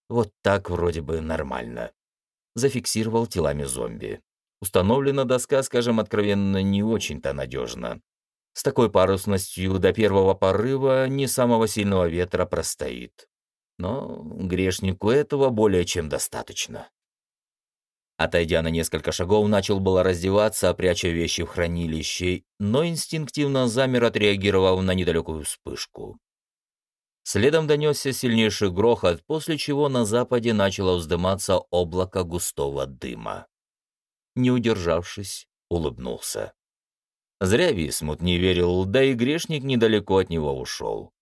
Вот так вроде бы нормально. Зафиксировал телами зомби. Установлена доска, скажем откровенно, не очень-то надежно. С такой парусностью до первого порыва не самого сильного ветра простоит. Но грешнику этого более чем достаточно. Отойдя на несколько шагов, начал было раздеваться, пряча вещи в хранилище, но инстинктивно замер, отреагировав на недалекую вспышку. Следом донесся сильнейший грохот, после чего на западе начало вздыматься облако густого дыма. Не удержавшись, улыбнулся. Зря Висмут не верил, да и грешник недалеко от него ушел.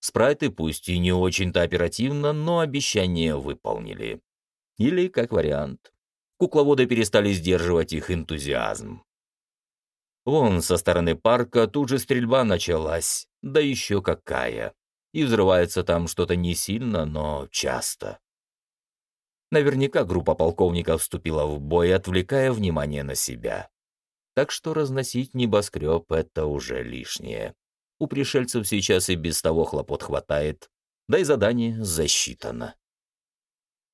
Спрайты пусть и не очень-то оперативно, но обещание выполнили. Или, как вариант, кукловоды перестали сдерживать их энтузиазм. Вон со стороны парка тут же стрельба началась, да еще какая. И взрывается там что-то не сильно, но часто. Наверняка группа полковников вступила в бой, отвлекая внимание на себя. Так что разносить небоскреб — это уже лишнее. У пришельцев сейчас и без того хлопот хватает, да и задание засчитано.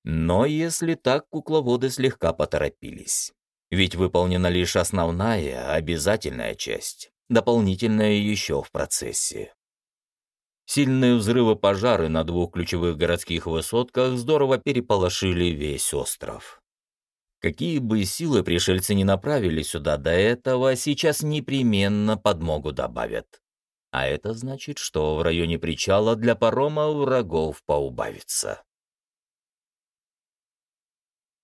Но если так, кукловоды слегка поторопились. Ведь выполнена лишь основная, обязательная часть. Дополнительная еще в процессе. Сильные взрывы пожары на двух ключевых городских высотках здорово переполошили весь остров. Какие бы силы пришельцы не направили сюда до этого, сейчас непременно подмогу добавят. А это значит, что в районе причала для парома врагов поубавится.